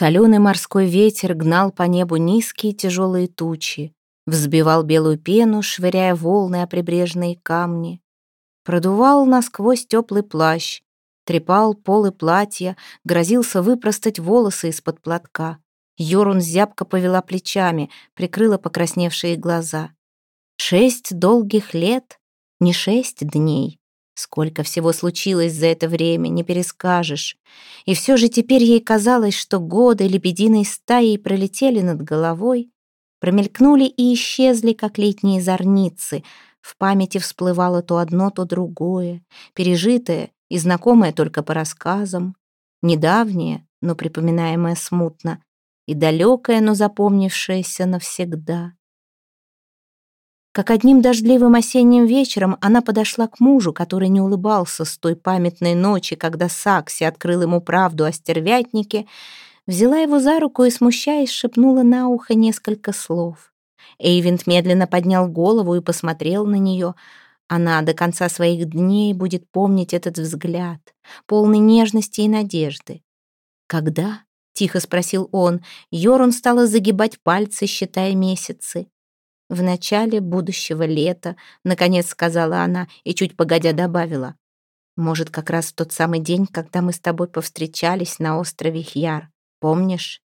Соленый морской ветер гнал по небу низкие тяжелые тучи, взбивал белую пену, швыряя волны о прибрежные камни. Продувал насквозь теплый плащ, трепал полы платья, грозился выпростать волосы из-под платка. Йорун зябко повела плечами, прикрыла покрасневшие глаза. Шесть долгих лет, не шесть дней. Сколько всего случилось за это время, не перескажешь. И все же теперь ей казалось, что годы лебединой стаей пролетели над головой, промелькнули и исчезли, как летние зорницы. В памяти всплывало то одно, то другое, пережитое и знакомое только по рассказам, недавнее, но припоминаемое смутно, и далекое, но запомнившееся навсегда. Как одним дождливым осенним вечером она подошла к мужу, который не улыбался с той памятной ночи, когда Сакси открыл ему правду о стервятнике, взяла его за руку и, смущаясь, шепнула на ухо несколько слов. Эйвент медленно поднял голову и посмотрел на нее. Она до конца своих дней будет помнить этот взгляд, полный нежности и надежды. «Когда?» — тихо спросил он. Йорун стала загибать пальцы, считая месяцы. «В начале будущего лета», — наконец сказала она и чуть погодя добавила. «Может, как раз в тот самый день, когда мы с тобой повстречались на острове Хьяр. Помнишь?»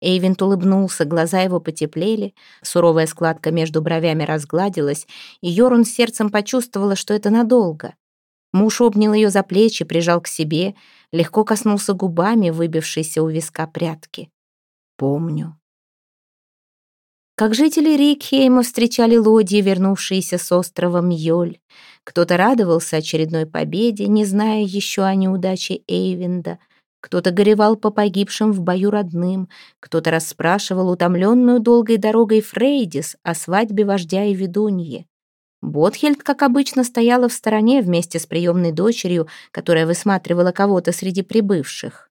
Эйвент улыбнулся, глаза его потеплели, суровая складка между бровями разгладилась, и Йорун сердцем почувствовала, что это надолго. Муж обнял ее за плечи, прижал к себе, легко коснулся губами выбившейся у виска прятки. «Помню», как жители Рикхейма встречали лодьи, вернувшиеся с острова Мьёль. Кто-то радовался очередной победе, не зная еще о неудаче Эйвинда. Кто-то горевал по погибшим в бою родным, кто-то расспрашивал утомленную долгой дорогой Фрейдис о свадьбе вождя и ведуньи. Ботхельд, как обычно, стояла в стороне вместе с приемной дочерью, которая высматривала кого-то среди прибывших.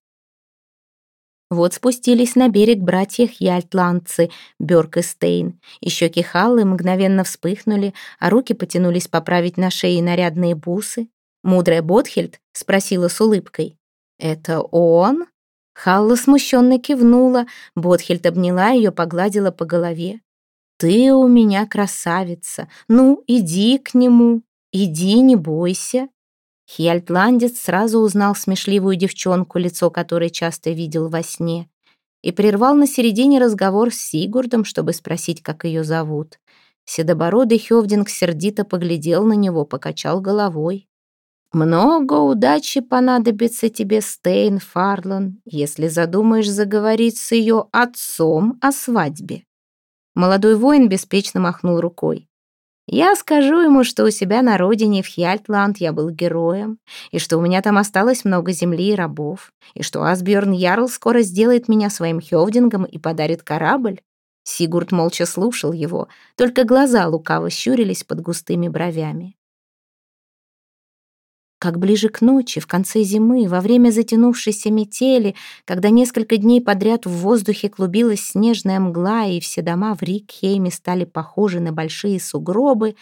Вот спустились на берег братья Хьяльтландцы, Бёрк и Стейн. И щеки Халлы мгновенно вспыхнули, а руки потянулись поправить на шее нарядные бусы. Мудрая Ботхельд спросила с улыбкой. «Это он?» Халла смущенно кивнула, Ботхельд обняла ее, погладила по голове. «Ты у меня красавица, ну, иди к нему, иди, не бойся». Хьяльтландец сразу узнал смешливую девчонку, лицо которой часто видел во сне, и прервал на середине разговор с Сигурдом, чтобы спросить, как ее зовут. Седобородый Хевдинг сердито поглядел на него, покачал головой. «Много удачи понадобится тебе, Стейн Фарлан, если задумаешь заговорить с ее отцом о свадьбе». Молодой воин беспечно махнул рукой. Я скажу ему, что у себя на родине в Хьяльтланд я был героем, и что у меня там осталось много земли и рабов, и что Асбjörn Ярл скоро сделает меня своим хёвдингом и подарит корабль. Сигурд молча слушал его, только глаза лукаво щурились под густыми бровями. Как ближе к ночи, в конце зимы, во время затянувшейся метели, когда несколько дней подряд в воздухе клубилась снежная мгла, и все дома в Рикхейме стали похожи на большие сугробы,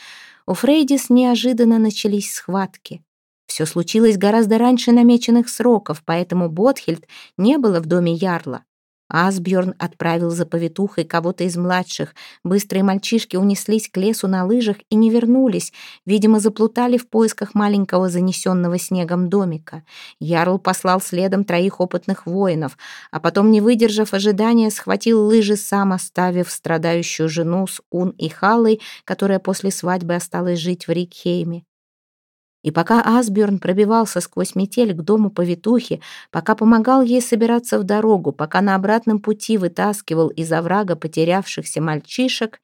у Фрейдис неожиданно начались схватки. Все случилось гораздо раньше намеченных сроков, поэтому Ботхельд не было в доме Ярла. Асбjörn отправил за повитухой кого-то из младших. Быстрые мальчишки унеслись к лесу на лыжах и не вернулись. Видимо, заплутали в поисках маленького занесенного снегом домика. Ярл послал следом троих опытных воинов, а потом, не выдержав ожидания, схватил лыжи сам, оставив страдающую жену с Ун и Халой, которая после свадьбы осталась жить в Рикхейме. И пока Асбjörn пробивался сквозь метель к дому повитухи, пока помогал ей собираться в дорогу, пока на обратном пути вытаскивал из оврага потерявшихся мальчишек,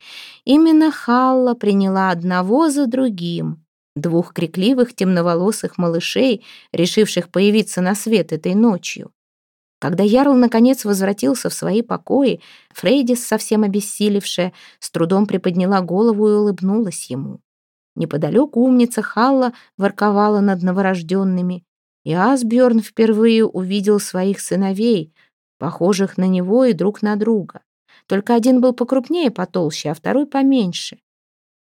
именно Халла приняла одного за другим, двух крикливых темноволосых малышей, решивших появиться на свет этой ночью. Когда Ярл наконец возвратился в свои покои, Фрейдис, совсем обессилевшая, с трудом приподняла голову и улыбнулась ему. Неподалеку умница Халла ворковала над новорожденными, и Асбjörn впервые увидел своих сыновей, похожих на него и друг на друга. Только один был покрупнее, потолще, а второй поменьше.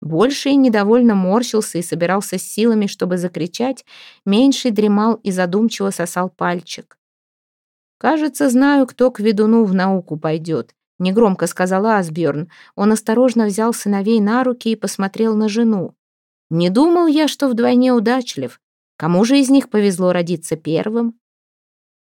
Больший недовольно морщился и собирался с силами, чтобы закричать, меньший дремал и задумчиво сосал пальчик. «Кажется, знаю, кто к ведуну в науку пойдет», — негромко сказала Асбjörn. Он осторожно взял сыновей на руки и посмотрел на жену. «Не думал я, что вдвойне удачлив. Кому же из них повезло родиться первым?»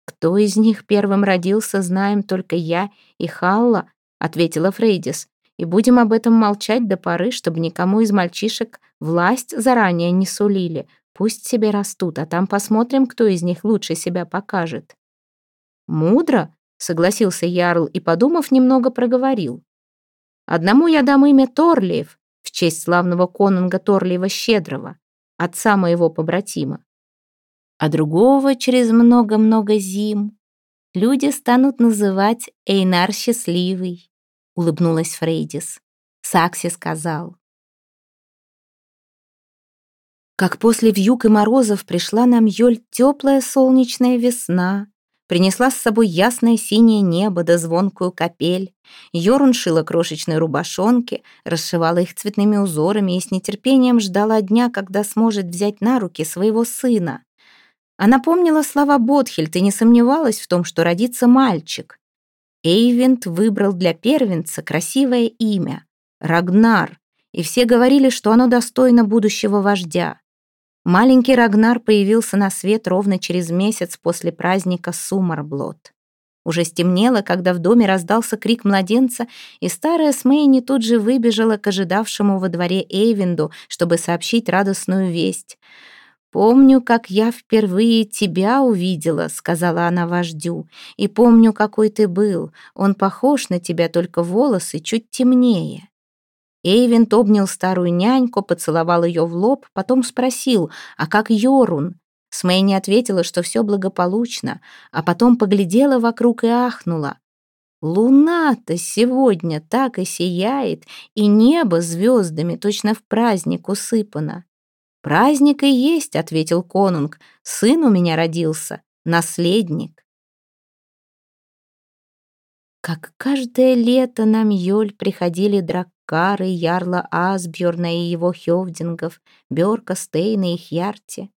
«Кто из них первым родился, знаем только я и Халла», — ответила Фрейдис. «И будем об этом молчать до поры, чтобы никому из мальчишек власть заранее не сулили. Пусть себе растут, а там посмотрим, кто из них лучше себя покажет». «Мудро», — согласился Ярл и, подумав, немного проговорил. «Одному я дам имя Торлиев честь славного конунга Торлиева Щедрого, отца моего побратима а другого через много-много зим люди станут называть Эйнар Счастливый, улыбнулась Фрейдис. Сакси сказал. Как после вьюг и морозов пришла нам Йоль теплая солнечная весна, принесла с собой ясное синее небо да звонкую капель. Йорун шила крошечные рубашонки, расшивала их цветными узорами и с нетерпением ждала дня, когда сможет взять на руки своего сына. Она помнила слова Ботхельд и не сомневалась в том, что родится мальчик. Эйвент выбрал для первенца красивое имя — Рагнар, и все говорили, что оно достойно будущего вождя. Маленький Рагнар появился на свет ровно через месяц после праздника Сумарблот. Уже стемнело, когда в доме раздался крик младенца, и старая Смейни тут же выбежала к ожидавшему во дворе Эйвенду, чтобы сообщить радостную весть — «Помню, как я впервые тебя увидела», — сказала она вождю, «и помню, какой ты был. Он похож на тебя, только волосы чуть темнее». Эйвент обнял старую няньку, поцеловал ее в лоб, потом спросил, «А как Йорун?» Смейни ответила, что все благополучно, а потом поглядела вокруг и ахнула. «Луна-то сегодня так и сияет, и небо звездами точно в праздник усыпано». «Праздник и есть», — ответил конунг. «Сын у меня родился, наследник». Как каждое лето на Мьёль приходили драккары Ярла Асбjörна и его хёвдингов, Бёрка, Стейна и Хьярти.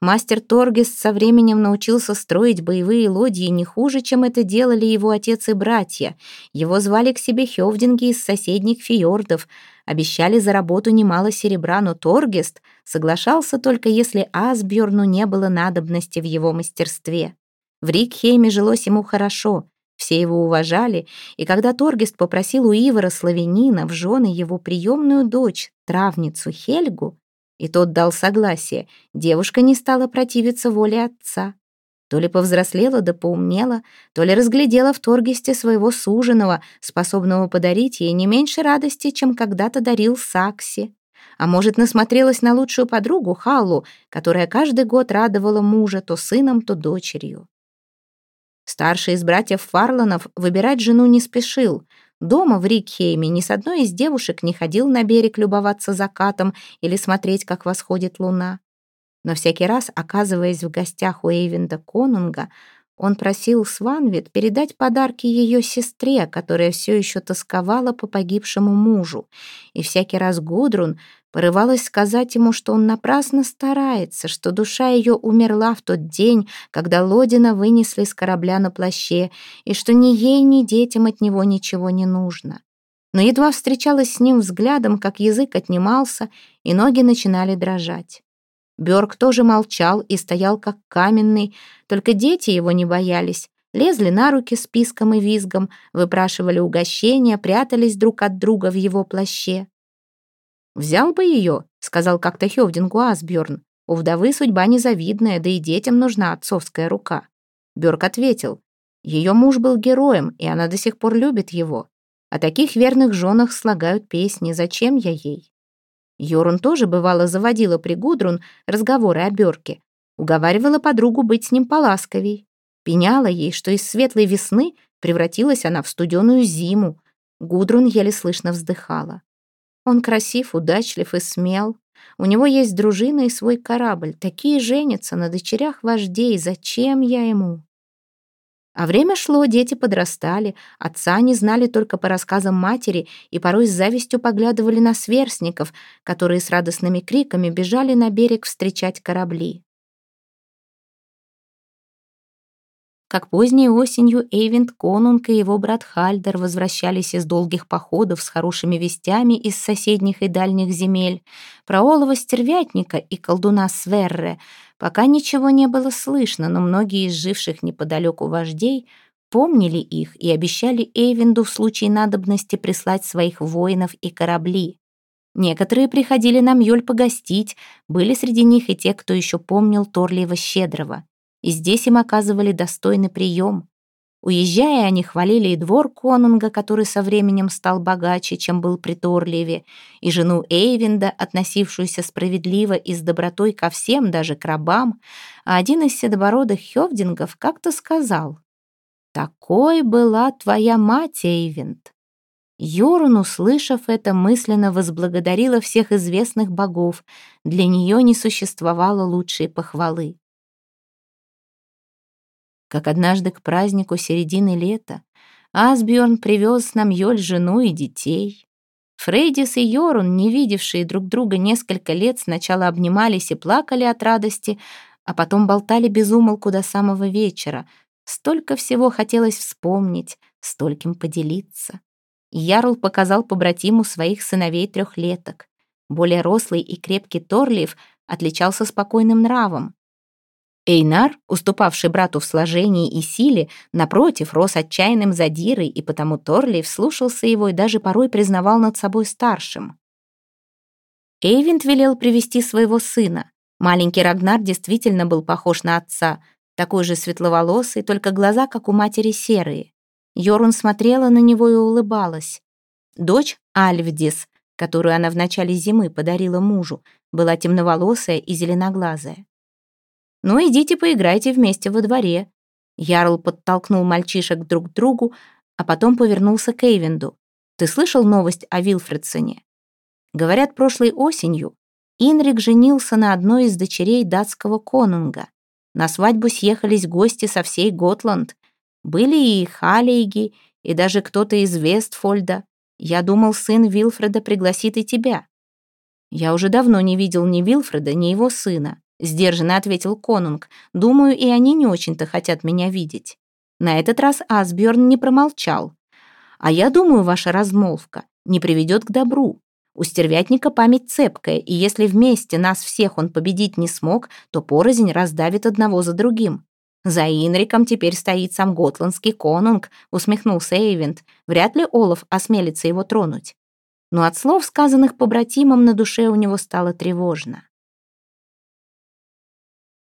Мастер Торгест со временем научился строить боевые лодьи не хуже, чем это делали его отец и братья. Его звали к себе хёвдинги из соседних фьордов, обещали за работу немало серебра, но Торгест соглашался только если Асбjörну не было надобности в его мастерстве. В Рикхейме жилось ему хорошо, все его уважали, и когда Торгест попросил у Ивара славянина в жены его приемную дочь, травницу Хельгу, и тот дал согласие. Девушка не стала противиться воле отца. То ли повзрослела да поумнела, то ли разглядела в Торгесте своего суженого, способного подарить ей не меньше радости, чем когда-то дарил Сакси. А может, насмотрелась на лучшую подругу Халлу, которая каждый год радовала мужа то сыном, то дочерью. Старший из братьев Фарланов выбирать жену не спешил. Дома в Рикхейме ни с одной из девушек не ходил на берег любоваться закатом или смотреть, как восходит луна. Но всякий раз, оказываясь в гостях у Эйвинда Конунга, он просил Сванвит передать подарки ее сестре, которая все еще тосковала по погибшему мужу. И всякий раз Гудрун порывалась сказать ему, что он напрасно старается, что душа ее умерла в тот день, когда Лодина вынесли с корабля на плаще, и что ни ей, ни детям от него ничего не нужно. Но едва встречалась с ним взглядом, как язык отнимался, и ноги начинали дрожать. Бёрк тоже молчал и стоял как каменный, только дети его не боялись. Лезли на руки с писком и визгом, выпрашивали угощения, прятались друг от друга в его плаще. «Взял бы ее», — сказал как-то Хевдингу Асбjörn. «У вдовы судьба незавидная, да и детям нужна отцовская рука». Бёрк ответил, «Ее муж был героем, и она до сих пор любит его. О таких верных женах слагают песни, зачем я ей?» Йорун тоже, бывало, заводила при Гудрун разговоры о Бёрке, уговаривала подругу быть с ним поласковей, пеняла ей, что из светлой весны превратилась она в студеную зиму. Гудрун еле слышно вздыхала. Он красив, удачлив и смел. У него есть дружина и свой корабль. Такие женятся на дочерях вождей. Зачем я ему? А время шло, дети подрастали, отца не знали только по рассказам матери и порой с завистью поглядывали на сверстников, которые с радостными криками бежали на берег встречать корабли. Как поздней осенью Эйвент Конунг и его брат Хальдер возвращались из долгих походов с хорошими вестями из соседних и дальних земель. Про олова стервятника и колдуна Сверре пока ничего не было слышно, но многие из живших неподалеку вождей помнили их и обещали Эйвенду в случае надобности прислать своих воинов и корабли. Некоторые приходили на Мьёль погостить, были среди них и те, кто еще помнил Торлиева Щедрого. И здесь им оказывали достойный прием. Уезжая, они хвалили и двор конунга, который со временем стал богаче, чем был при Торлиеве, и жену Эйвинда, относившуюся справедливо и с добротой ко всем, даже к рабам, а один из седобородых хёвдингов как-то сказал «Такой была твоя мать, Эйвинд». Йорун, услышав это, мысленно возблагодарила всех известных богов. Для нее не существовало лучшей похвалы. Как однажды к празднику середины лета Асбjörn привез нам Йоль жену и детей. Фрейдис и Йорун, не видевшие друг друга несколько лет, сначала обнимались и плакали от радости, а потом болтали без умолку до самого вечера. Столько всего хотелось вспомнить, стольким поделиться. Ярл показал побратиму своих сыновей-трехлеток. Более рослый и крепкий Торлиев отличался спокойным нравом. Эйнар, уступавший брату в сложении и силе, напротив, рос отчаянным задирой, и потому Торлиев слушался его и даже порой признавал над собой старшим. Эйвинд велел привести своего сына. Маленький Рагнар действительно был похож на отца, такой же светловолосый, только глаза, как у матери, серые. Йорун смотрела на него и улыбалась. Дочь Альвдис, которую она в начале зимы подарила мужу, была темноволосая и зеленоглазая. «Ну, идите поиграйте вместе во дворе». Ярл подтолкнул мальчишек друг к другу, а потом повернулся к Эйвенду. «Ты слышал новость о Вилфредсоне?» Говорят, прошлой осенью Инрик женился на одной из дочерей датского конунга. На свадьбу съехались гости со всей Готланд. Были и Халейги, и даже кто-то из Вестфольда. Я думал, сын Вилфреда пригласит и тебя. Я уже давно не видел ни Вилфреда, ни его сына, сдержанно ответил Конунг. Думаю, и они не очень-то хотят меня видеть. На этот раз Асбjörn не промолчал. А я думаю, ваша размолвка не приведет к добру. У стервятника память цепкая, и если вместе нас всех он победить не смог, то порознь раздавит одного за другим. «За Инриком теперь стоит сам готландский конунг», — усмехнулся Эйвент. «Вряд ли Олаф осмелится его тронуть». Но от слов, сказанных побратимом, на душе у него стало тревожно.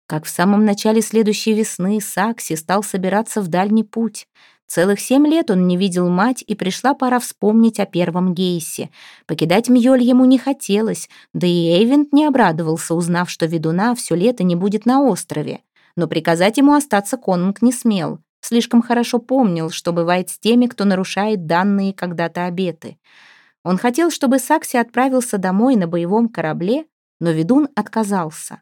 Как в самом начале следующей весны Сакси стал собираться в дальний путь. Целых семь лет он не видел мать, и пришла пора вспомнить о первом Гейсе. Покидать Мьёль ему не хотелось, да и Эйвент не обрадовался, узнав, что ведуна все лето не будет на острове но приказать ему остаться конунг не смел. Слишком хорошо помнил, что бывает с теми, кто нарушает данные когда-то обеты. Он хотел, чтобы Сакси отправился домой на боевом корабле, но ведун отказался.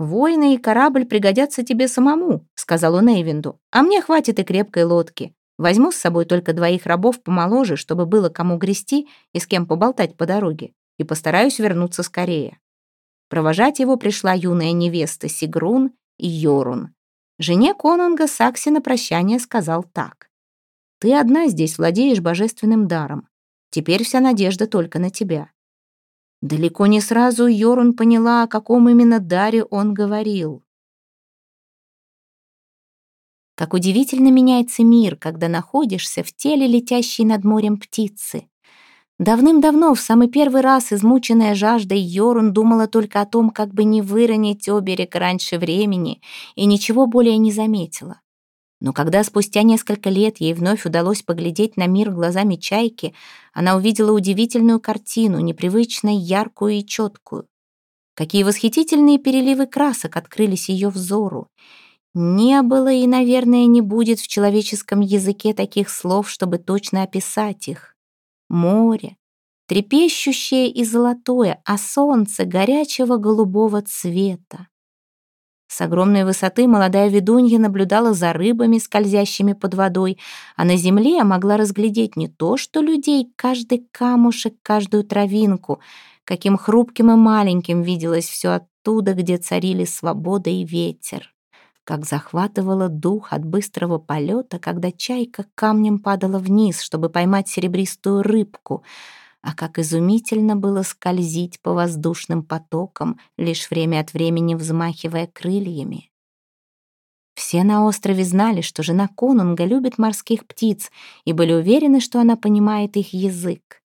«Воины и корабль пригодятся тебе самому», — сказал он Эйвинду, «а мне хватит и крепкой лодки. Возьму с собой только двоих рабов помоложе, чтобы было кому грести и с кем поболтать по дороге, и постараюсь вернуться скорее». Провожать его пришла юная невеста Сигрун и Йорун. Жене Конунга Сакси на прощание сказал так. «Ты одна здесь владеешь божественным даром. Теперь вся надежда только на тебя». Далеко не сразу Йорун поняла, о каком именно даре он говорил. Как удивительно меняется мир, когда находишься в теле летящей над морем птицы. Давным-давно, в самый первый раз, измученная жаждой, Йорун думала только о том, как бы не выронить оберег раньше времени, и ничего более не заметила. Но когда спустя несколько лет ей вновь удалось поглядеть на мир глазами чайки, она увидела удивительную картину, непривычно яркую и четкую. Какие восхитительные переливы красок открылись ее взору. Не было и, наверное, не будет в человеческом языке таких слов, чтобы точно описать их море, трепещущее и золотое, а солнце горячего голубого цвета. С огромной высоты молодая ведунья наблюдала за рыбами, скользящими под водой, а на земле могла разглядеть не то, что людей, каждый камушек, каждую травинку, каким хрупким и маленьким виделось все оттуда, где царили свобода и ветер. как захватывало дух от быстрого полета, когда чайка камнем падала вниз, чтобы поймать серебристую рыбку, а как изумительно было скользить по воздушным потокам, лишь время от времени взмахивая крыльями. Все на острове знали, что жена конунга любит морских птиц и были уверены, что она понимает их язык.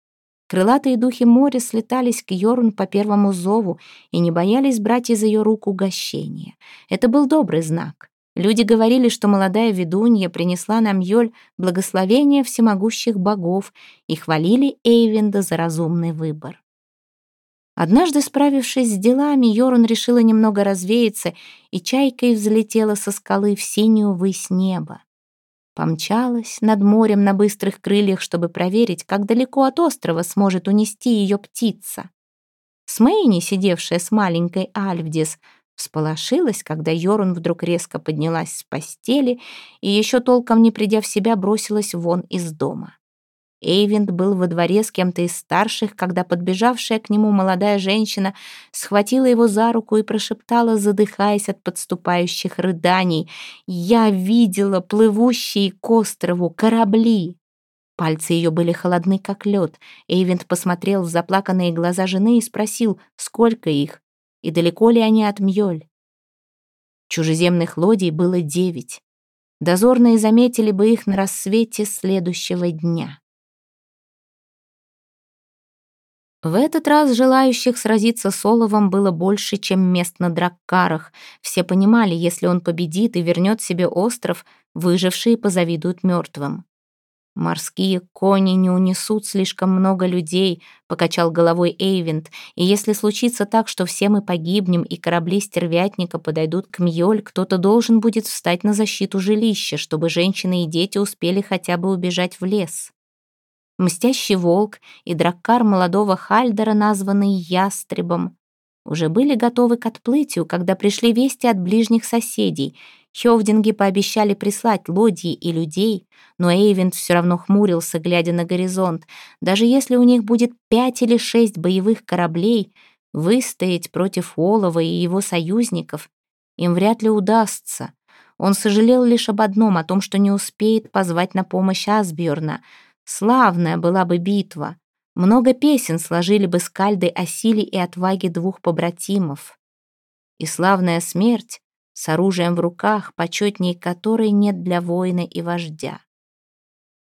Крылатые духи моря слетались к Йорун по первому зову и не боялись брать из ее рук угощения. Это был добрый знак. Люди говорили, что молодая ведунья принесла нам Йоль благословение всемогущих богов и хвалили Эйвенда за разумный выбор. Однажды, справившись с делами, Йорун решила немного развеяться и чайкой взлетела со скалы в синюю высь неба. Помчалась над морем на быстрых крыльях, чтобы проверить, как далеко от острова сможет унести ее птица. Смейни, сидевшая с маленькой Альвдис, всполошилась, когда Йорун вдруг резко поднялась с постели и еще толком не придя в себя бросилась вон из дома. Эйвинд был во дворе с кем-то из старших, когда подбежавшая к нему молодая женщина схватила его за руку и прошептала, задыхаясь от подступающих рыданий, «Я видела плывущие к острову корабли!» Пальцы ее были холодны, как лед. Эйвинд посмотрел в заплаканные глаза жены и спросил, сколько их, и далеко ли они от Мьёль. Чужеземных лодий было девять. Дозорные заметили бы их на рассвете следующего дня. В этот раз желающих сразиться с Оловом было больше, чем мест на Драккарах. Все понимали, если он победит и вернет себе остров, выжившие позавидуют мертвым. «Морские кони не унесут слишком много людей», — покачал головой Эйвент. «И если случится так, что все мы погибнем, и корабли стервятника подойдут к Мьёль, кто-то должен будет встать на защиту жилища, чтобы женщины и дети успели хотя бы убежать в лес». Мстящий волк и драккар молодого Хальдера, названный Ястребом, уже были готовы к отплытию, когда пришли вести от ближних соседей. Хёвдинги пообещали прислать лодьи и людей, но Эйвент все равно хмурился, глядя на горизонт. Даже если у них будет пять или шесть боевых кораблей, выстоять против Олова и его союзников им вряд ли удастся. Он сожалел лишь об одном, о том, что не успеет позвать на помощь Асбjörна — Славная была бы битва. Много песен сложили бы скальды о силе и отваге двух побратимов. И славная смерть с оружием в руках, почетней которой нет для воина и вождя.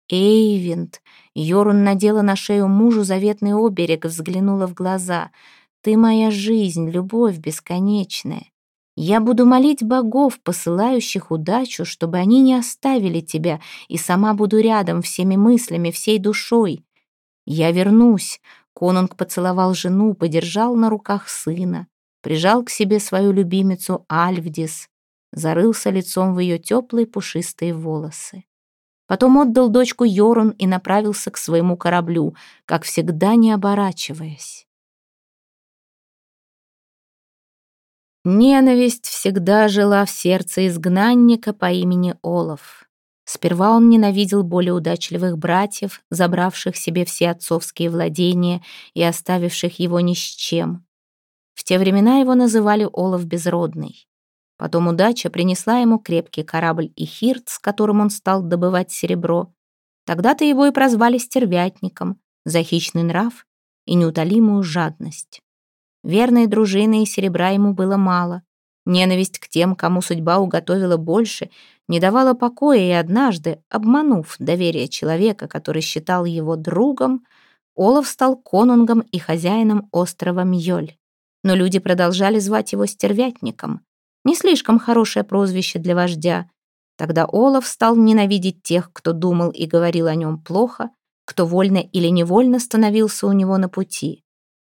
Эйвент, Йорун надела на шею мужу заветный оберег, взглянула в глаза. «Ты моя жизнь, любовь бесконечная. Я буду молить богов, посылающих удачу, чтобы они не оставили тебя, и сама буду рядом всеми мыслями, всей душой. Я вернусь. Конунг поцеловал жену, подержал на руках сына, прижал к себе свою любимицу Альвдис, зарылся лицом в ее теплые пушистые волосы. Потом отдал дочку Йорун и направился к своему кораблю, как всегда не оборачиваясь. Ненависть всегда жила в сердце изгнанника по имени Олаф. Сперва он ненавидел более удачливых братьев, забравших себе все отцовские владения и оставивших его ни с чем. В те времена его называли Олаф Безродный. Потом удача принесла ему крепкий корабль Ихирт, с которым он стал добывать серебро. Тогда-то его и прозвали стервятником за хищный нрав и неутолимую жадность. Верной дружины и серебра ему было мало. Ненависть к тем, кому судьба уготовила больше, не давала покоя, и однажды, обманув доверие человека, который считал его другом, Олаф стал конунгом и хозяином острова Мьёль. Но люди продолжали звать его стервятником. Не слишком хорошее прозвище для вождя. Тогда Олаф стал ненавидеть тех, кто думал и говорил о нем плохо, кто вольно или невольно становился у него на пути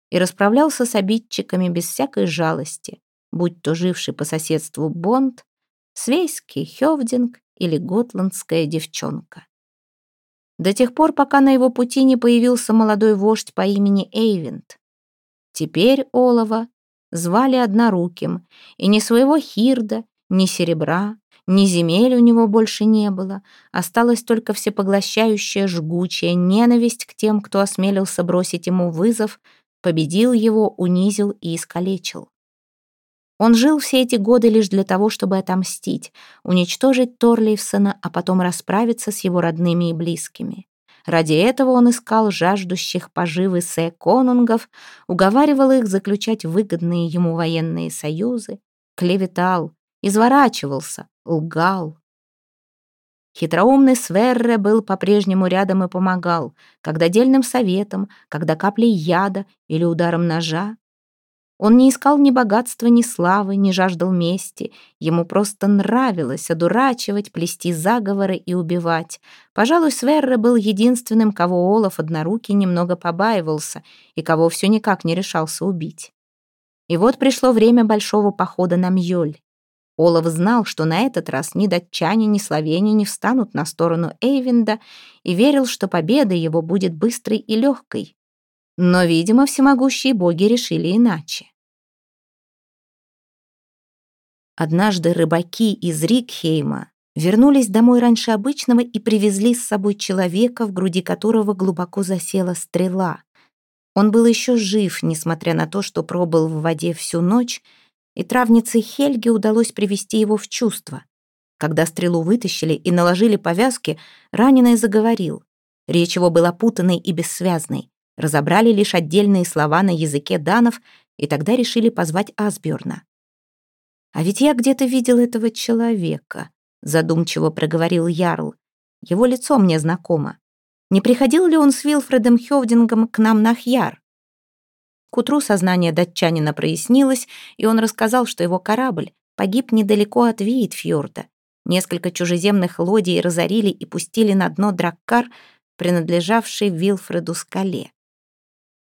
и расправлялся с обидчиками без всякой жалости, будь то живший по соседству Бонд, свейский Хёвдинг или готландская девчонка. До тех пор, пока на его пути не появился молодой вождь по имени Эйвент. Теперь Олова звали Одноруким, и ни своего Хирда, ни серебра, ни земель у него больше не было, осталась только всепоглощающая жгучая ненависть к тем, кто осмелился бросить ему вызов — победил его, унизил и искалечил. Он жил все эти годы лишь для того, чтобы отомстить, уничтожить Торлейфсона, а потом расправиться с его родными и близкими. Ради этого он искал жаждущих поживы сэ-конунгов, уговаривал их заключать выгодные ему военные союзы, клеветал, изворачивался, лгал. Хитроумный Сверре был по-прежнему рядом и помогал, когда дельным советом, когда каплей яда или ударом ножа. Он не искал ни богатства, ни славы, не жаждал мести. Ему просто нравилось одурачивать, плести заговоры и убивать. Пожалуй, Сверре был единственным, кого Олаф однорукий немного побаивался и кого все никак не решался убить. И вот пришло время большого похода на Мьёль. Олаф знал, что на этот раз ни датчане, ни словени не встанут на сторону Эйвинда и верил, что победа его будет быстрой и легкой. Но, видимо, всемогущие боги решили иначе. Однажды рыбаки из Рикхейма вернулись домой раньше обычного и привезли с собой человека, в груди которого глубоко засела стрела. Он был еще жив, несмотря на то, что пробыл в воде всю ночь, и травнице Хельге удалось привести его в чувство. Когда стрелу вытащили и наложили повязки, раненый заговорил. Речь его была путанной и бессвязной разобрали лишь отдельные слова на языке данов и тогда решили позвать Асбjörна. «А ведь я где-то видел этого человека», — задумчиво проговорил Ярл. «Его лицо мне знакомо. Не приходил ли он с Вилфредом Хёвдингом к нам на Хьяр?» К утру сознание датчанина прояснилось, и он рассказал, что его корабль погиб недалеко от Виитфьорда. Несколько чужеземных лодий разорили и пустили на дно Драккар, принадлежавший Вилфреду скале.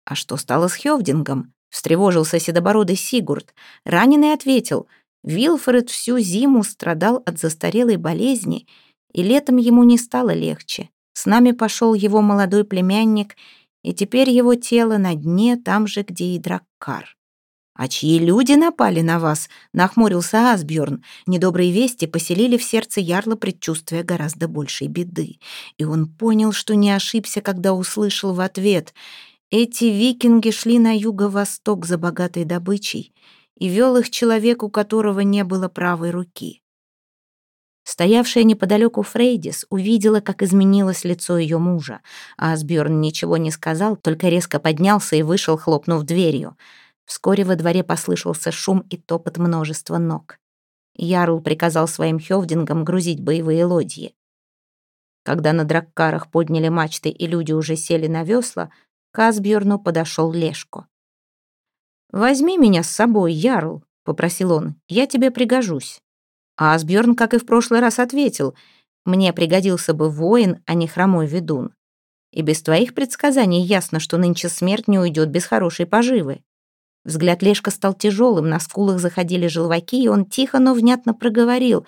«А что стало с Хёвдингом?» — встревожился седобородый Сигурд. Раненый ответил, Вилфред всю зиму страдал от застарелой болезни, и летом ему не стало легче. С нами пошел его молодой племянник, и теперь его тело на дне, там же, где и Драккар. «А чьи люди напали на вас?» — нахмурился Асбjörn. Недобрые вести поселили в сердце Ярла предчувствие гораздо большей беды. И он понял, что не ошибся, когда услышал в ответ — эти викинги шли на юго-восток за богатой добычей, и вел их человек, у которого не было правой руки. Стоявшая неподалеку Фрейдис увидела, как изменилось лицо ее мужа, а Асбjörn ничего не сказал, только резко поднялся и вышел, хлопнув дверью. Вскоре во дворе послышался шум и топот множества ног. Ярл приказал своим хёвдингам грузить боевые лодьи. Когда на драккарах подняли мачты и люди уже сели на весла, к Асбjörну подошел Лешко. «Возьми меня с собой, Ярл», — попросил он, — «я тебе пригожусь». А Асбjörн, как и в прошлый раз, ответил, «Мне пригодился бы воин, а не хромой ведун. И без твоих предсказаний ясно, что нынче смерть не уйдет без хорошей поживы». Взгляд Лешка стал тяжелым, на скулах заходили желваки, и он тихо, но внятно проговорил,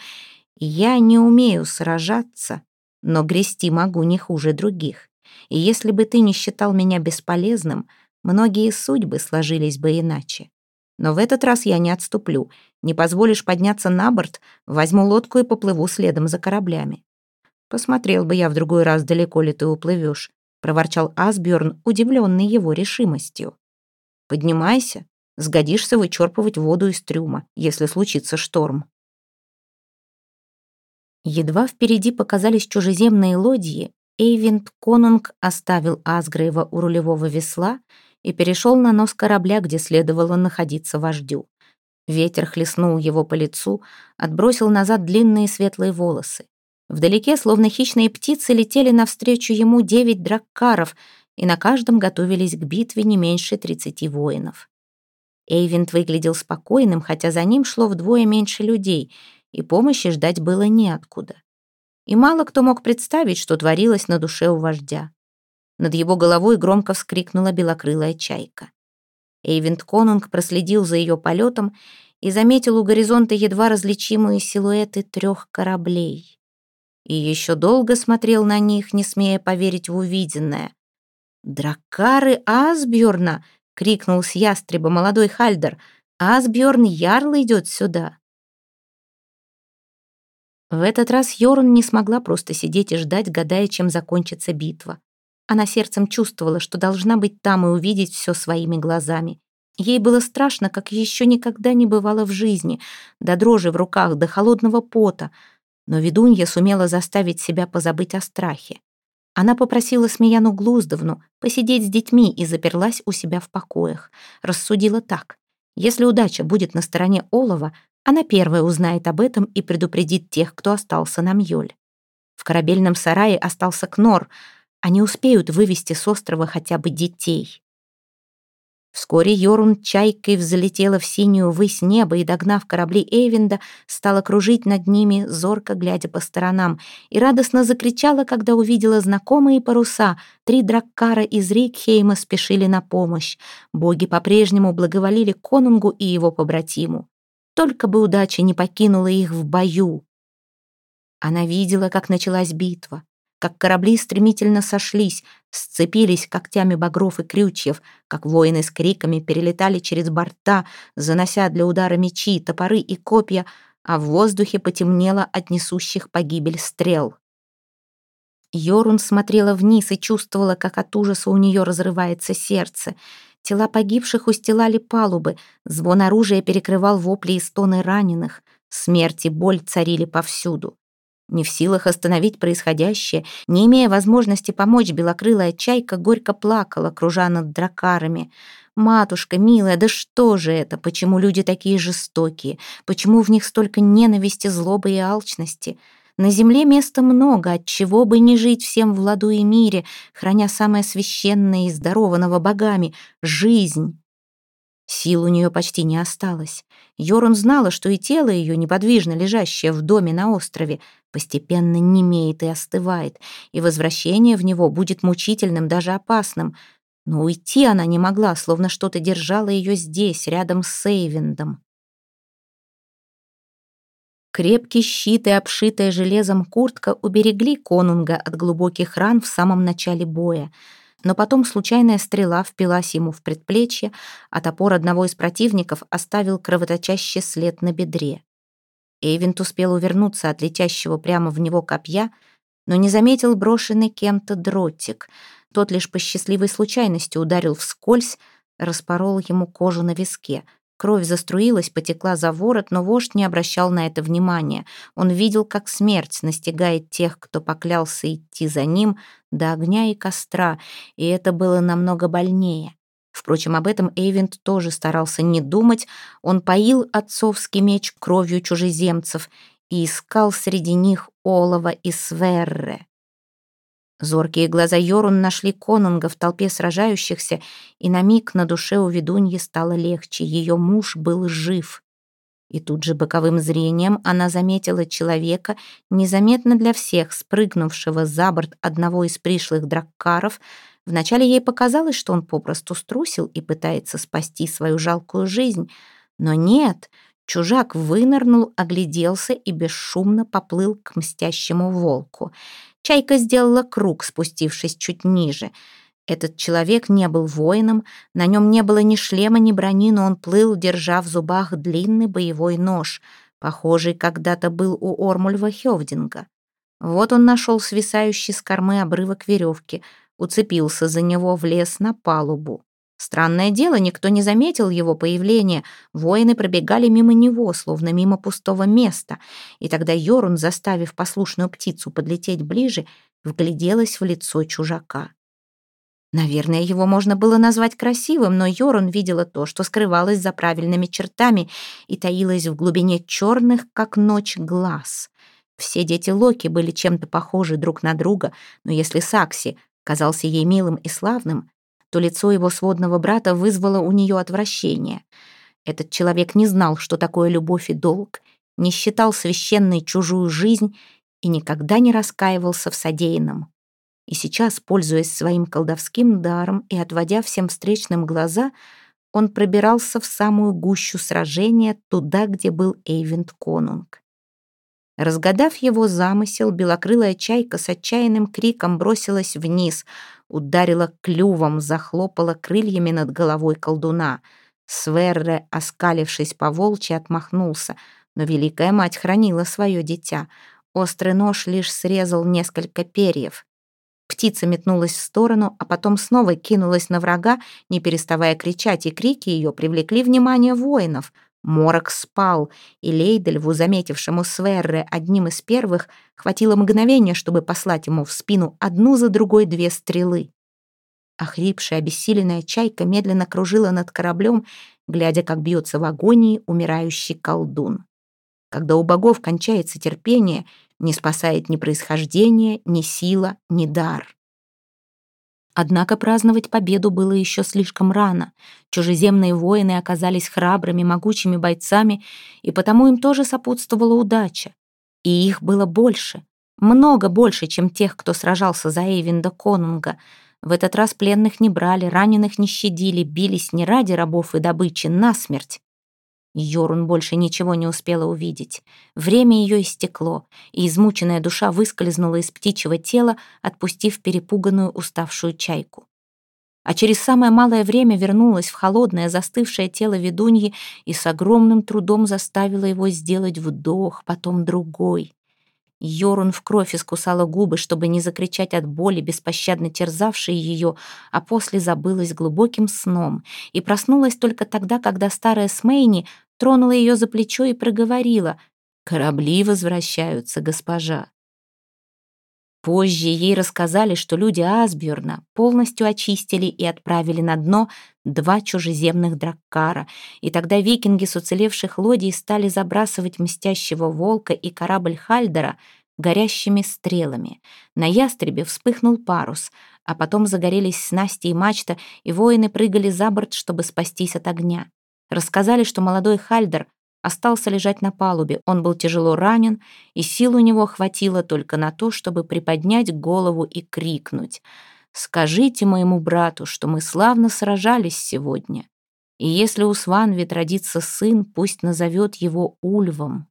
«Я не умею сражаться, но грести могу не хуже других и если бы ты не считал меня бесполезным, многие судьбы сложились бы иначе. Но в этот раз я не отступлю. Не позволишь подняться на борт, возьму лодку и поплыву следом за кораблями. Посмотрел бы я в другой раз, далеко ли ты уплывешь, проворчал Асбjörn, удивленный его решимостью. Поднимайся, сгодишься вычерпывать воду из трюма, если случится шторм. Едва впереди показались чужеземные лодьи, Эйвинд Конунг оставил Асгрейва у рулевого весла и перешел на нос корабля, где следовало находиться вождю. Ветер хлестнул его по лицу, отбросил назад длинные светлые волосы. Вдалеке, словно хищные птицы, летели навстречу ему девять драккаров, и на каждом готовились к битве не меньше тридцати воинов. Эйвинд выглядел спокойным, хотя за ним шло вдвое меньше людей, и помощи ждать было неоткуда и мало кто мог представить, что творилось на душе у вождя. Над его головой громко вскрикнула белокрылая чайка. Эйвент Конунг проследил за ее полетом и заметил у горизонта едва различимые силуэты трех кораблей. И еще долго смотрел на них, не смея поверить в увиденное. «Дракары Асбjörна!» — крикнул с ястреба молодой Хальдер. «Асбjörн Ярл идет сюда!» В этот раз Йорн не смогла просто сидеть и ждать, гадая, чем закончится битва. Она сердцем чувствовала, что должна быть там и увидеть все своими глазами. Ей было страшно, как еще никогда не бывало в жизни, до дрожи в руках, до холодного пота, но ведунья сумела заставить себя позабыть о страхе. Она попросила Смеяну Глуздовну посидеть с детьми и заперлась у себя в покоях. Рассудила так. Если удача будет на стороне Олова, она первая узнает об этом и предупредит тех, кто остался на Мьёль. В корабельном сарае остался Кнор. Они успеют вывести с острова хотя бы детей. Вскоре Йорун чайкой взлетела в синюю высь неба и, догнав корабли Эйвинда, стала кружить над ними, зорко глядя по сторонам, и радостно закричала, когда увидела знакомые паруса. Три драккара из Рикхейма спешили на помощь. Боги по-прежнему благоволили конунгу и его побратиму. Только бы удача не покинула их в бою. Она видела, как началась битва как корабли стремительно сошлись, сцепились когтями багров и крючьев, как воины с криками перелетали через борта, занося для удара мечи, топоры и копья, а в воздухе потемнело от несущих погибель стрел. Йорун смотрела вниз и чувствовала, как от ужаса у нее разрывается сердце. Тела погибших устилали палубы, звон оружия перекрывал вопли и стоны раненых. Смерть и боль царили повсюду. Не в силах остановить происходящее, не имея возможности помочь, белокрылая чайка горько плакала, кружа над дракарами. «Матушка, милая, да что же это? Почему люди такие жестокие? Почему в них столько ненависти, злобы и алчности?» На земле места много, от чего бы не жить всем в ладу и мире, храня самое священное и здорованного богами — жизнь. Сил у нее почти не осталось. Йорун знала, что и тело ее, неподвижно лежащее в доме на острове, постепенно немеет и остывает, и возвращение в него будет мучительным, даже опасным. Но уйти она не могла, словно что-то держало ее здесь, рядом с Эйвендом. Крепкий щит и обшитая железом куртка уберегли конунга от глубоких ран в самом начале боя — но потом случайная стрела впилась ему в предплечье, а топор одного из противников оставил кровоточащий след на бедре. Эйвент успел увернуться от летящего прямо в него копья, но не заметил брошенный кем-то дротик. Тот лишь по счастливой случайности ударил вскользь, распорол ему кожу на виске. Кровь заструилась, потекла за ворот, но вождь не обращал на это внимания. Он видел, как смерть настигает тех, кто поклялся идти за ним до огня и костра, и это было намного больнее. Впрочем, об этом Эйвент тоже старался не думать. Он поил отцовский меч кровью чужеземцев и искал среди них Олова и Сверре. Зоркие глаза Йорун нашли конунга в толпе сражающихся, и на миг на душе у ведуньи стало легче. Ее муж был жив. И тут же боковым зрением она заметила человека, незаметно для всех, спрыгнувшего за борт одного из пришлых драккаров. Вначале ей показалось, что он попросту струсил и пытается спасти свою жалкую жизнь. Но нет, чужак вынырнул, огляделся и бесшумно поплыл к мстящему волку. Чайка сделала круг, спустившись чуть ниже. Этот человек не был воином, на нем не было ни шлема, ни брони, но он плыл, держа в зубах длинный боевой нож, похожий когда-то был у Ормульва Хевдинга. Вот он нашел свисающий с кормы обрывок веревки, уцепился за него, влез на палубу. Странное дело, никто не заметил его появления. Воины пробегали мимо него, словно мимо пустого места. И тогда Йорун, заставив послушную птицу подлететь ближе, вгляделась в лицо чужака. Наверное, его можно было назвать красивым, но Йорун видела то, что скрывалось за правильными чертами и таилось в глубине черных, как ночь, глаз. Все дети Локи были чем-то похожи друг на друга, но если Сакси казался ей милым и славным, то лицо его сводного брата вызвало у нее отвращение. Этот человек не знал, что такое любовь и долг, не считал священной чужую жизнь и никогда не раскаивался в содеянном. И сейчас, пользуясь своим колдовским даром и отводя всем встречным глаза, он пробирался в самую гущу сражения, туда, где был Эйвент Конунг. Разгадав его замысел, белокрылая чайка с отчаянным криком бросилась вниз, ударила клювом, захлопала крыльями над головой колдуна. Сверре, оскалившись по волчьи, отмахнулся, но Великая Мать хранила свое дитя. Острый нож лишь срезал несколько перьев. Птица метнулась в сторону, а потом снова кинулась на врага, не переставая кричать, и крики ее привлекли внимание воинов. Морок спал, и Лейдельву, заметившему Сверре одним из первых, хватило мгновения, чтобы послать ему в спину одну за другой две стрелы. Охрипшая, обессиленная чайка медленно кружила над кораблем, глядя, как бьется в агонии умирающий колдун. Когда у богов кончается терпение, не спасает ни происхождение, ни сила, ни дар. Однако праздновать победу было еще слишком рано. Чужеземные воины оказались храбрыми, могучими бойцами, и потому им тоже сопутствовала удача. И их было больше, много больше, чем тех, кто сражался за Эйвинда Конунга. В этот раз пленных не брали, раненых не щадили, бились не ради рабов и добычи насмерть, Йорун больше ничего не успела увидеть. Время ее истекло, и измученная душа выскользнула из птичьего тела, отпустив перепуганную уставшую чайку. А через самое малое время вернулась в холодное застывшее тело ведуньи и с огромным трудом заставила его сделать вдох, потом другой. Йорун в кровь искусала губы, чтобы не закричать от боли, беспощадно терзавшей ее, а после забылась глубоким сном и проснулась только тогда, когда старая Смейни тронула ее за плечо и проговорила «Корабли возвращаются, госпожа». Позже ей рассказали, что люди Асбjörна полностью очистили и отправили на дно два чужеземных драккара, и тогда викинги с уцелевших лодий стали забрасывать мстящего волка и корабль Хальдера горящими стрелами. На ястребе вспыхнул парус, а потом загорелись снасти и мачта, и воины прыгали за борт, чтобы спастись от огня. Рассказали, что молодой Хальдер остался лежать на палубе. Он был тяжело ранен, и сил у него хватило только на то, чтобы приподнять голову и крикнуть. «Скажите моему брату, что мы славно сражались сегодня. И если у Сванвит родится сын, пусть назовет его Ульвом».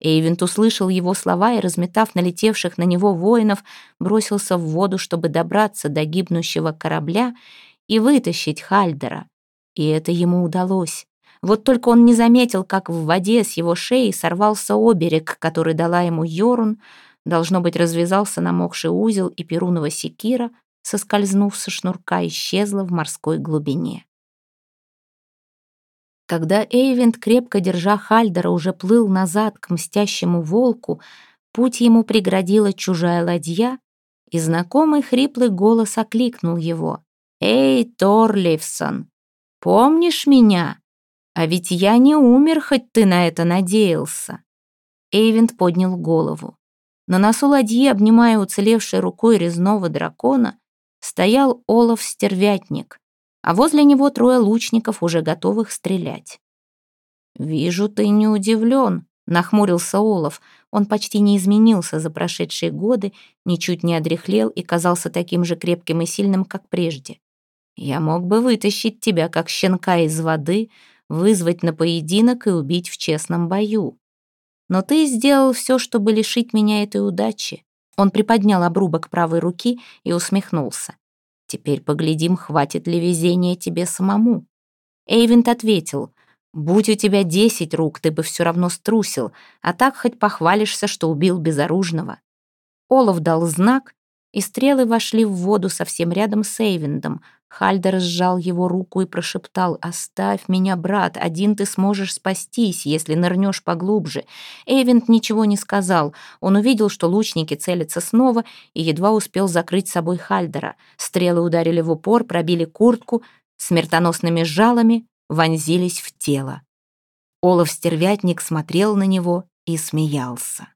Эйвент услышал его слова и, разметав налетевших на него воинов, бросился в воду, чтобы добраться до гибнущего корабля и вытащить Хальдера. И это ему удалось. Вот только он не заметил, как в воде с его шеи сорвался оберег, который дала ему Йорун, должно быть, развязался намокший узел, и перунова секира, соскользнув со шнурка, исчезла в морской глубине. Когда Эйвент, крепко держа Хальдера, уже плыл назад к мстящему волку, путь ему преградила чужая ладья, и знакомый хриплый голос окликнул его. «Эй, Торливсон, Помнишь меня? А ведь я не умер, хоть ты на это надеялся». Эйвент поднял голову. На носу ладьи, обнимая уцелевшей рукой резного дракона, стоял Олаф-стервятник, а возле него трое лучников, уже готовых стрелять. «Вижу, ты не удивлен», — нахмурился Олаф. Он почти не изменился за прошедшие годы, ничуть не одряхлел и казался таким же крепким и сильным, как прежде. Я мог бы вытащить тебя, как щенка из воды, вызвать на поединок и убить в честном бою. Но ты сделал все, чтобы лишить меня этой удачи. Он приподнял обрубок правой руки и усмехнулся. Теперь поглядим, хватит ли везения тебе самому. Эйвент ответил, «Будь у тебя десять рук, ты бы все равно струсил, а так хоть похвалишься, что убил безоружного». Олаф дал знак, и стрелы вошли в воду совсем рядом с Эйвендом, Хальдер сжал его руку и прошептал «Оставь меня, брат, один ты сможешь спастись, если нырнешь поглубже». Эйвент ничего не сказал. Он увидел, что лучники целятся снова и едва успел закрыть собой Хальдера. Стрелы ударили в упор, пробили куртку, смертоносными жалами вонзились в тело. Олаф-стервятник смотрел на него и смеялся.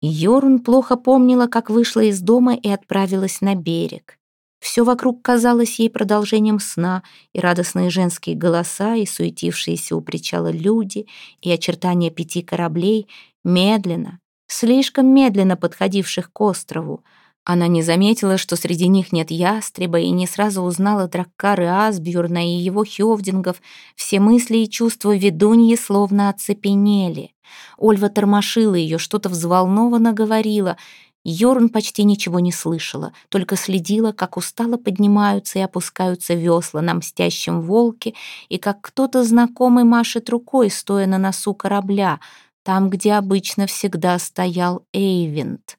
Йорун плохо помнила, как вышла из дома и отправилась на берег. Все вокруг казалось ей продолжением сна, и радостные женские голоса, и суетившиеся у причала люди, и очертания пяти кораблей, медленно, слишком медленно подходивших к острову. Она не заметила, что среди них нет ястреба, и не сразу узнала Драккары Асбюрна и его хёвдингов. Все мысли и чувства ведуньи словно оцепенели. Ольва тормошила ее, что-то взволнованно говорила — Йорн почти ничего не слышала, только следила, как устало поднимаются и опускаются весла на мстящем волке, и как кто-то знакомый машет рукой, стоя на носу корабля, там, где обычно всегда стоял Эйвент.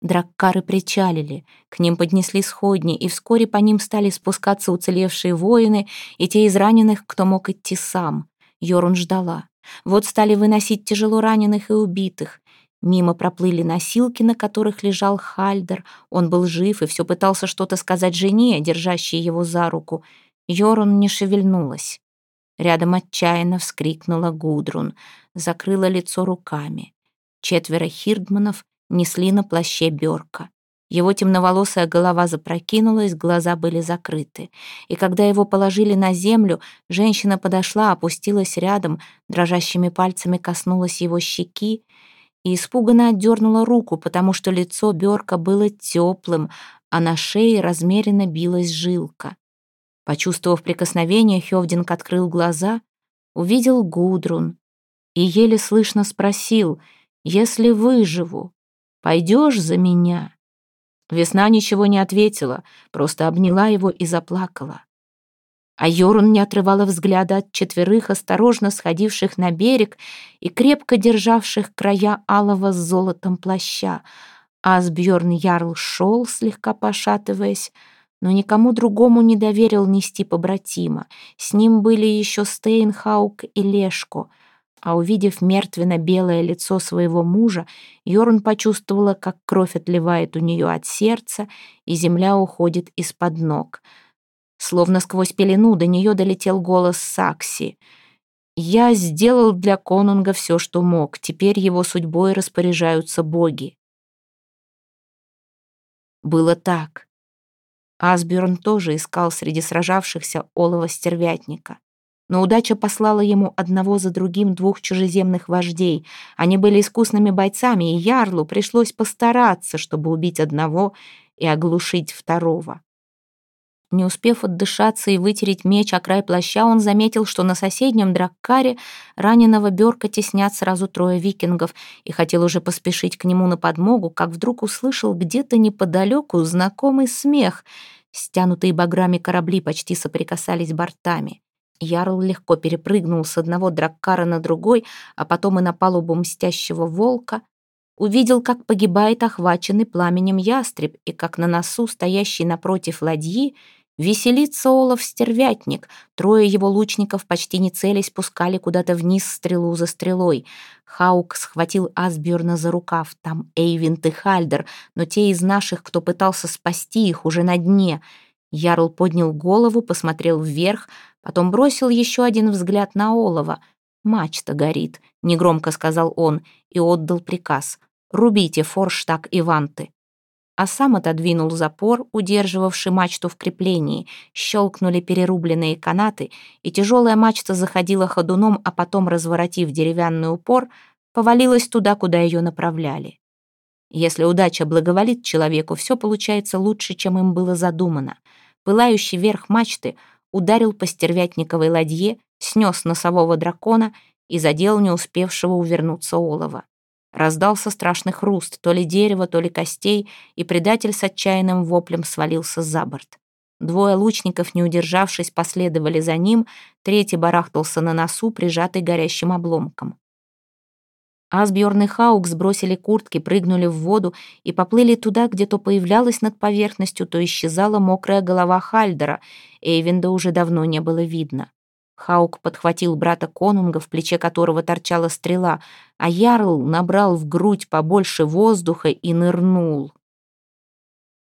Драккары причалили, к ним поднесли сходни, и вскоре по ним стали спускаться уцелевшие воины и те из раненых, кто мог идти сам. Йорун ждала. Вот стали выносить тяжело раненых и убитых. Мимо проплыли носилки, на которых лежал Хальдер. Он был жив и все пытался что-то сказать жене, держащей его за руку. Йорун не шевельнулась. Рядом отчаянно вскрикнула Гудрун, закрыла лицо руками. Четверо хирдманов несли на плаще Бёрка. Его темноволосая голова запрокинулась, глаза были закрыты. И когда его положили на землю, женщина подошла, опустилась рядом, дрожащими пальцами коснулась его щеки и испуганно отдернула руку, потому что лицо Бёрка было теплым, а на шее размеренно билась жилка. Почувствовав прикосновение, Хёвдинг открыл глаза, увидел Гудрун и еле слышно спросил, «Если выживу, Пойдешь за меня?» Весна ничего не ответила, просто обняла его и заплакала. А Йорун не отрывала взгляда от четверых, осторожно сходивших на берег и крепко державших края алого с золотом плаща. Асбjörn Ярл шел, слегка пошатываясь, но никому другому не доверил нести побратима. С ним были еще Стейнхаук и Лешко — а увидев мертвенно-белое лицо своего мужа, Йорн почувствовала, как кровь отливает у нее от сердца, и земля уходит из-под ног. Словно сквозь пелену до нее долетел голос Сакси. «Я сделал для конунга все, что мог, теперь его судьбой распоряжаются боги». Было так. Асбjörn тоже искал среди сражавшихся олова стервятника но удача послала ему одного за другим двух чужеземных вождей. Они были искусными бойцами, и Ярлу пришлось постараться, чтобы убить одного и оглушить второго. Не успев отдышаться и вытереть меч о край плаща, он заметил, что на соседнем драккаре раненого Бёрка теснят сразу трое викингов, и хотел уже поспешить к нему на подмогу, как вдруг услышал где-то неподалеку знакомый смех. Стянутые баграми корабли почти соприкасались бортами. Ярл легко перепрыгнул с одного драккара на другой, а потом и на палубу мстящего волка. Увидел, как погибает охваченный пламенем ястреб, и как на носу, стоящий напротив ладьи, веселится Олов-стервятник. Трое его лучников, почти не целясь, пускали куда-то вниз стрелу за стрелой. Хаук схватил Асбjörна за рукав. Там Эйвинт и Хальдер, но те из наших, кто пытался спасти их, уже на дне — Ярл поднял голову, посмотрел вверх, потом бросил еще один взгляд на Олова. «Мачта горит», — негромко сказал он и отдал приказ. «Рубите форштаг и ванты». А сам отодвинул запор, удерживавший мачту в креплении. Щелкнули перерубленные канаты, и тяжелая мачта заходила ходуном, а потом, разворотив деревянный упор, повалилась туда, куда ее направляли. Если удача благоволит человеку, все получается лучше, чем им было задумано — Пылающий верх мачты ударил по стервятниковой ладье, снес носового дракона и задел не успевшего увернуться олова. Раздался страшный хруст, то ли дерева, то ли костей, и предатель с отчаянным воплем свалился за борт. Двое лучников, не удержавшись, последовали за ним, третий барахтался на носу, прижатый горящим обломком. Асбjörn и Хаук сбросили куртки, прыгнули в воду и поплыли туда, где то появлялась над поверхностью, то исчезала мокрая голова Хальдера. Эйвинда уже давно не было видно. Хаук подхватил брата Конунга, в плече которого торчала стрела, а Ярл набрал в грудь побольше воздуха и нырнул.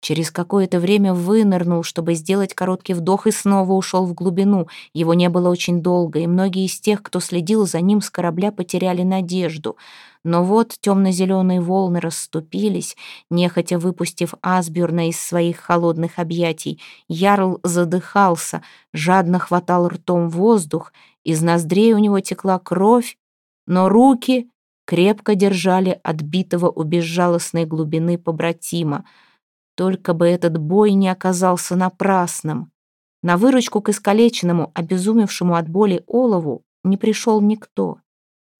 Через какое-то время вынырнул, чтобы сделать короткий вдох, и снова ушел в глубину. Его не было очень долго, и многие из тех, кто следил за ним с корабля, потеряли надежду. Но вот темно-зеленые волны расступились, нехотя выпустив Асбюрна из своих холодных объятий. Ярл задыхался, жадно хватал ртом воздух, из ноздрей у него текла кровь, но руки крепко держали отбитого у безжалостной глубины побратима — только бы этот бой не оказался напрасным. На выручку к искалеченному, обезумевшему от боли Олову не пришел никто.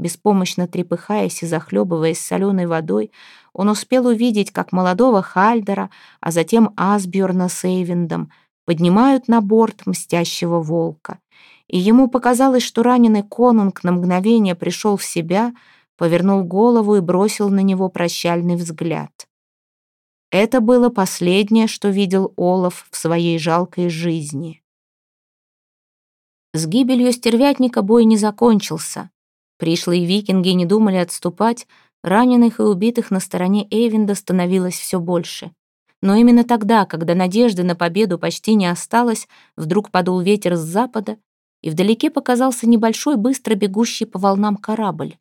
Беспомощно трепыхаясь и захлебываясь соленой водой, он успел увидеть, как молодого Хальдера, а затем Асбjörна с Эйвиндом поднимают на борт мстящего волка. И ему показалось, что раненый конунг на мгновение пришел в себя, повернул голову и бросил на него прощальный взгляд. Это было последнее, что видел Олаф в своей жалкой жизни. С гибелью стервятника бой не закончился. Пришлые викинги не думали отступать, раненых и убитых на стороне Эйвинда становилось все больше. Но именно тогда, когда надежды на победу почти не осталось, вдруг подул ветер с запада, и вдалеке показался небольшой, быстро бегущий по волнам корабль.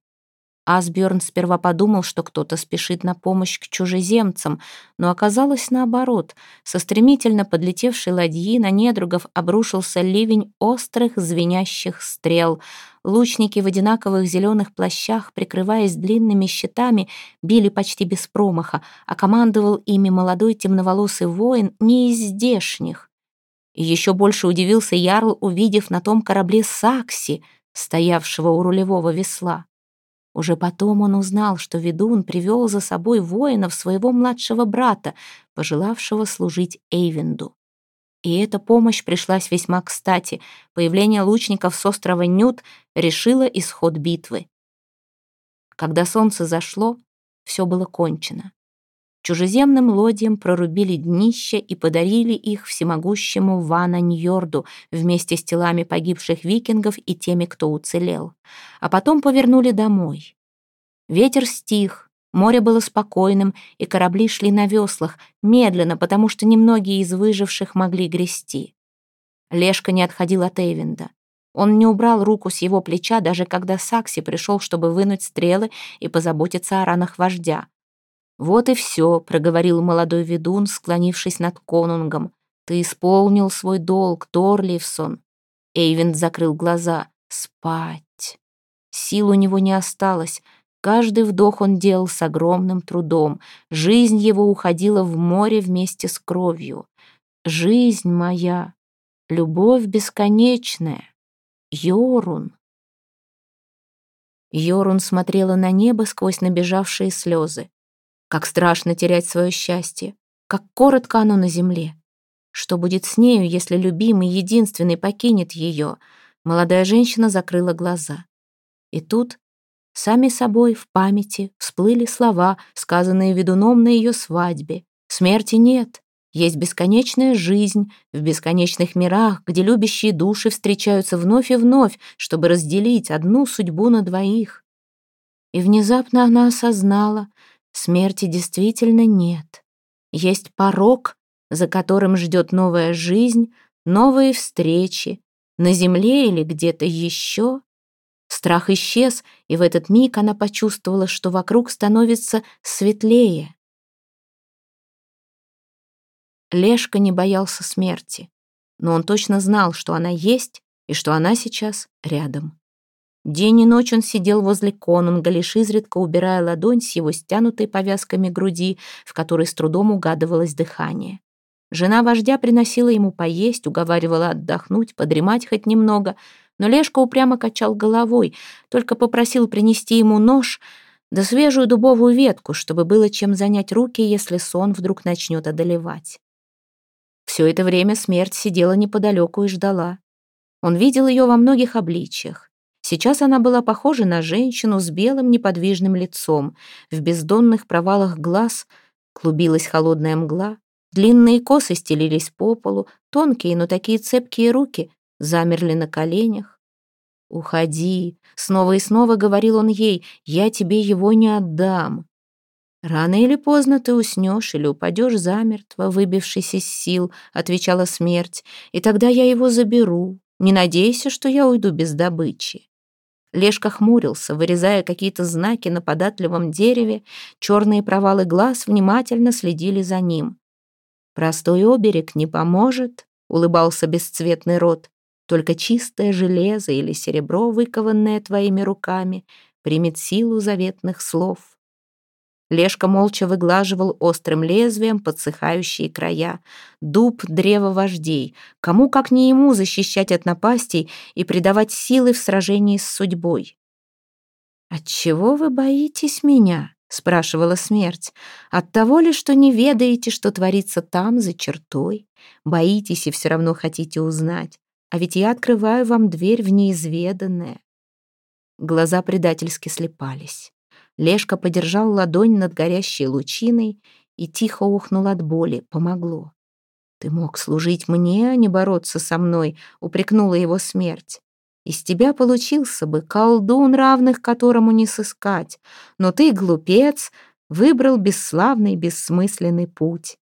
Асбjörn сперва подумал, что кто-то спешит на помощь к чужеземцам, но оказалось наоборот. Со стремительно подлетевшей ладьи на недругов обрушился ливень острых звенящих стрел. Лучники в одинаковых зеленых плащах, прикрываясь длинными щитами, били почти без промаха, а командовал ими молодой темноволосый воин не из здешних. Еще больше удивился Ярл, увидев на том корабле Сакси, стоявшего у рулевого весла. Уже потом он узнал, что ведун привел за собой воинов своего младшего брата, пожелавшего служить Эйвенду. И эта помощь пришлась весьма кстати. Появление лучников с острова Нют решило исход битвы. Когда солнце зашло, все было кончено. Чужеземным лодьям прорубили днища и подарили их всемогущему Вана Ньорду вместе с телами погибших викингов и теми, кто уцелел. А потом повернули домой. Ветер стих, море было спокойным, и корабли шли на веслах, медленно, потому что немногие из выживших могли грести. Лешка не отходил от Эйвинда. Он не убрал руку с его плеча, даже когда Сакси пришел, чтобы вынуть стрелы и позаботиться о ранах вождя. «Вот и все», — проговорил молодой ведун, склонившись над конунгом. «Ты исполнил свой долг, Торливсон». Эйвинд закрыл глаза. «Спать». Сил у него не осталось. Каждый вдох он делал с огромным трудом. Жизнь его уходила в море вместе с кровью. «Жизнь моя, любовь бесконечная, Йорун». Йорун смотрела на небо сквозь набежавшие слезы. Как страшно терять свое счастье, как коротко оно на земле. Что будет с нею, если любимый, единственный покинет ее? Молодая женщина закрыла глаза. И тут, сами собой, в памяти всплыли слова, сказанные ведуном на ее свадьбе. Смерти нет, есть бесконечная жизнь в бесконечных мирах, где любящие души встречаются вновь и вновь, чтобы разделить одну судьбу на двоих. И внезапно она осознала, Смерти действительно нет. Есть порог, за которым ждет новая жизнь, новые встречи, на земле или где-то еще. Страх исчез, и в этот миг она почувствовала, что вокруг становится светлее. Лешка не боялся смерти, но он точно знал, что она есть и что она сейчас рядом. День и ночь он сидел возле конунга, лишь изредка убирая ладонь с его стянутой повязками груди, в которой с трудом угадывалось дыхание. Жена вождя приносила ему поесть, уговаривала отдохнуть, подремать хоть немного, но Лешка упрямо качал головой, только попросил принести ему нож да свежую дубовую ветку, чтобы было чем занять руки, если сон вдруг начнет одолевать. Все это время смерть сидела неподалеку и ждала. Он видел ее во многих обличьях. Сейчас она была похожа на женщину с белым неподвижным лицом. В бездонных провалах глаз клубилась холодная мгла. Длинные косы стелились по полу, тонкие, но такие цепкие руки замерли на коленях. «Уходи!» — снова и снова говорил он ей. «Я тебе его не отдам!» «Рано или поздно ты уснешь или упадешь замертво, выбившись из сил», — отвечала смерть, «и тогда я его заберу. Не надейся, что я уйду без добычи». Лешка хмурился, вырезая какие-то знаки на податливом дереве, черные провалы глаз внимательно следили за ним. «Простой оберег не поможет», — улыбался бесцветный рот. «Только чистое железо или серебро, выкованное твоими руками, примет силу заветных слов». Лешка молча выглаживал острым лезвием подсыхающие края. Дуб — древо вождей. Кому, как не ему, защищать от напастей и придавать силы в сражении с судьбой? «Отчего вы боитесь меня?» — спрашивала смерть. «От того ли, что не ведаете, что творится там, за чертой? Боитесь и все равно хотите узнать. А ведь я открываю вам дверь в неизведанное». Глаза предательски слепались. Лешка подержал ладонь над горящей лучиной, и тихо ухнул от боли. Помогло. «Ты мог служить мне, а не бороться со мной», — упрекнула его смерть. «Из тебя получился бы колдун, равных которому не сыскать. Но ты, глупец, выбрал бесславный, бессмысленный путь.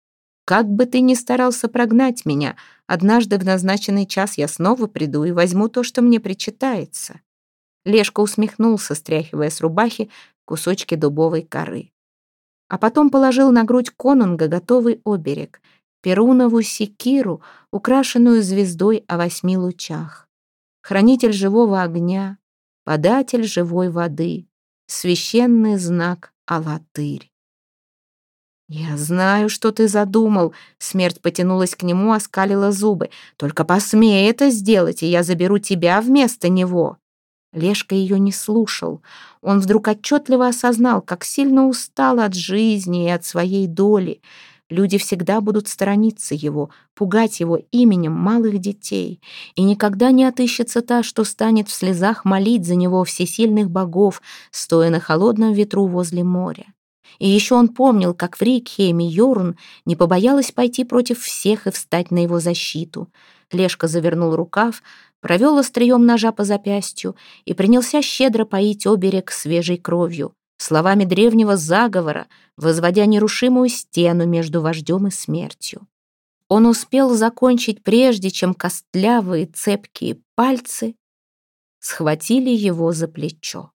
Как бы ты ни старался прогнать меня, однажды в назначенный час я снова приду и возьму то, что мне причитается». Лешка усмехнулся, стряхивая с рубахи кусочки дубовой коры. А потом положил на грудь конунга готовый оберег, перунову секиру, украшенную звездой о восьми лучах. Хранитель живого огня, податель живой воды, священный знак Алатырь. «Я знаю, что ты задумал», — смерть потянулась к нему, оскалила зубы. «Только посмей это сделать, и я заберу тебя вместо него». Лешка ее не слушал. Он вдруг отчетливо осознал, как сильно устал от жизни и от своей доли. Люди всегда будут сторониться его, пугать его именем малых детей. И никогда не отыщется та, что станет в слезах молить за него всесильных богов, стоя на холодном ветру возле моря. И еще он помнил, как в Рикхеме Йорун не побоялась пойти против всех и встать на его защиту. Лешка завернул рукав, провел острием ножа по запястью и принялся щедро поить оберег свежей кровью, словами древнего заговора, возводя нерушимую стену между вождем и смертью. Он успел закончить прежде, чем костлявые цепкие пальцы схватили его за плечо.